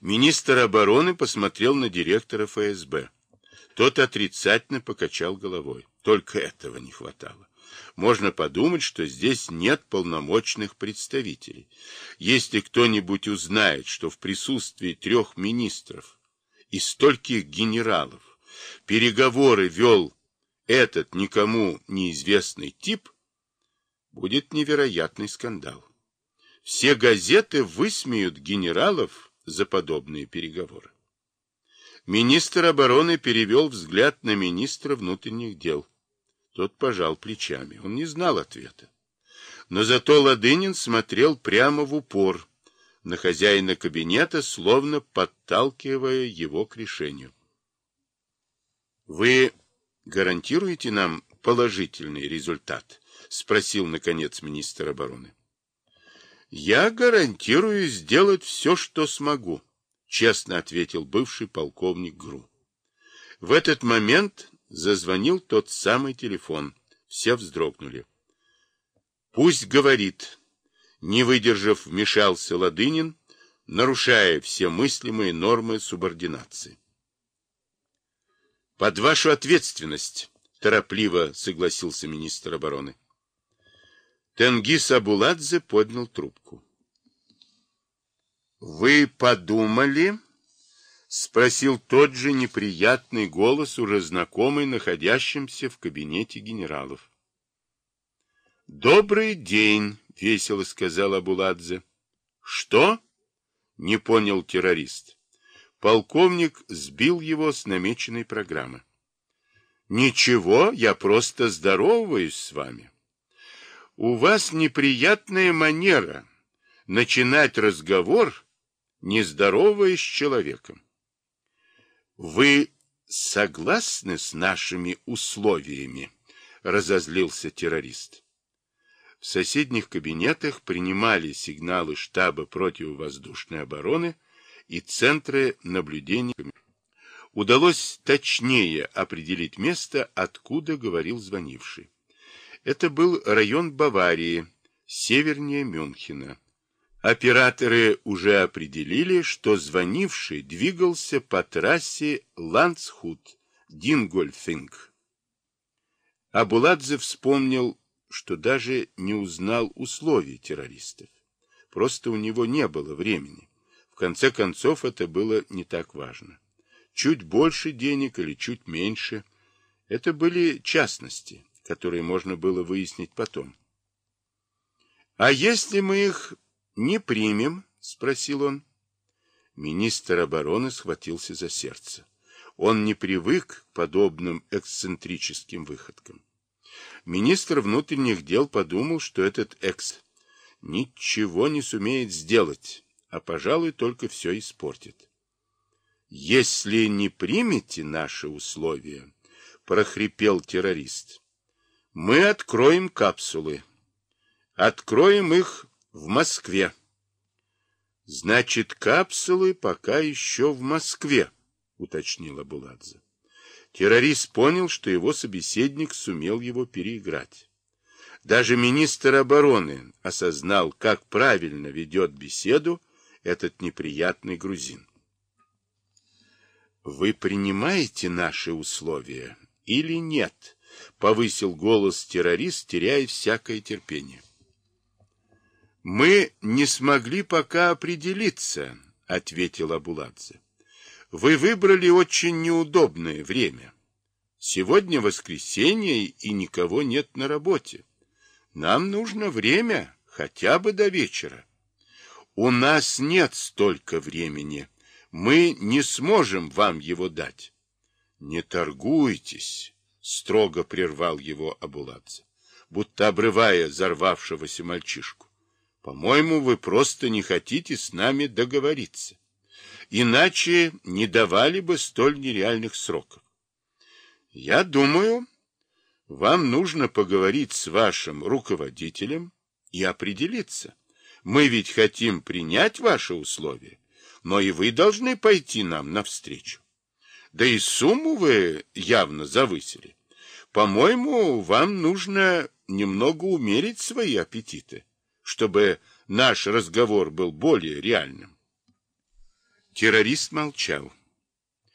Министр обороны посмотрел на директора ФСБ. Тот отрицательно покачал головой. Только этого не хватало. Можно подумать, что здесь нет полномочных представителей. Если кто-нибудь узнает, что в присутствии трех министров и стольких генералов переговоры вел этот никому неизвестный тип, будет невероятный скандал. Все газеты высмеют генералов за подобные переговоры. Министр обороны перевел взгляд на министра внутренних дел. Тот пожал плечами. Он не знал ответа. Но зато Ладынин смотрел прямо в упор на хозяина кабинета, словно подталкивая его к решению. «Вы гарантируете нам положительный результат?» — спросил, наконец, министр обороны. «Я гарантирую сделать все, что смогу», — честно ответил бывший полковник ГРУ. В этот момент зазвонил тот самый телефон. Все вздрогнули. «Пусть говорит». Не выдержав, вмешался Ладынин, нарушая все мыслимые нормы субординации. «Под вашу ответственность», — торопливо согласился министр обороны. Тенгиз Абуладзе поднял трубку. «Вы подумали?» — спросил тот же неприятный голос, уже знакомый находящимся в кабинете генералов. «Добрый день», — весело сказал Абуладзе. «Что?» — не понял террорист. Полковник сбил его с намеченной программы. «Ничего, я просто здороваюсь с вами». У вас неприятная манера начинать разговор, не здороваясь с человеком. Вы согласны с нашими условиями? Разозлился террорист. В соседних кабинетах принимали сигналы штаба противовоздушной обороны и центры наблюдения. Удалось точнее определить место, откуда говорил звонивший. Это был район Баварии, севернее Мюнхена. Операторы уже определили, что звонивший двигался по трассе Ландсхут, Дингольфинг. Абуладзе вспомнил, что даже не узнал условий террористов. Просто у него не было времени. В конце концов, это было не так важно. Чуть больше денег или чуть меньше – это были частности которые можно было выяснить потом. — А если мы их не примем? — спросил он. Министр обороны схватился за сердце. Он не привык к подобным эксцентрическим выходкам. Министр внутренних дел подумал, что этот экс ничего не сумеет сделать, а, пожалуй, только все испортит. «Если не примете наши условия», — прохрипел террорист, мы откроем капсулы. Откроем их в Москве. Значит, капсулы пока еще в Москве, уточнила Буладзе. Террорист понял, что его собеседник сумел его переиграть. Даже министр обороны осознал, как правильно ведет беседу этот неприятный грузин. «Вы принимаете наши условия или нет?» повысил голос террорист, теряя всякое терпение. Мы не смогли пока определиться, ответил Абуладзе. Вы выбрали очень неудобное время. Сегодня воскресенье и никого нет на работе. Нам нужно время, хотя бы до вечера. У нас нет столько времени. Мы не сможем вам его дать. Не торгуйтесь, строго прервал его Абуладзе, будто обрывая взорвавшегося мальчишку. По-моему, вы просто не хотите с нами договориться. Иначе не давали бы столь нереальных сроков. Я думаю, вам нужно поговорить с вашим руководителем и определиться. Мы ведь хотим принять ваши условия, но и вы должны пойти нам навстречу. Да и сумму вы явно завысили. По-моему, вам нужно немного умерить свои аппетиты, чтобы наш разговор был более реальным. Террорист молчал.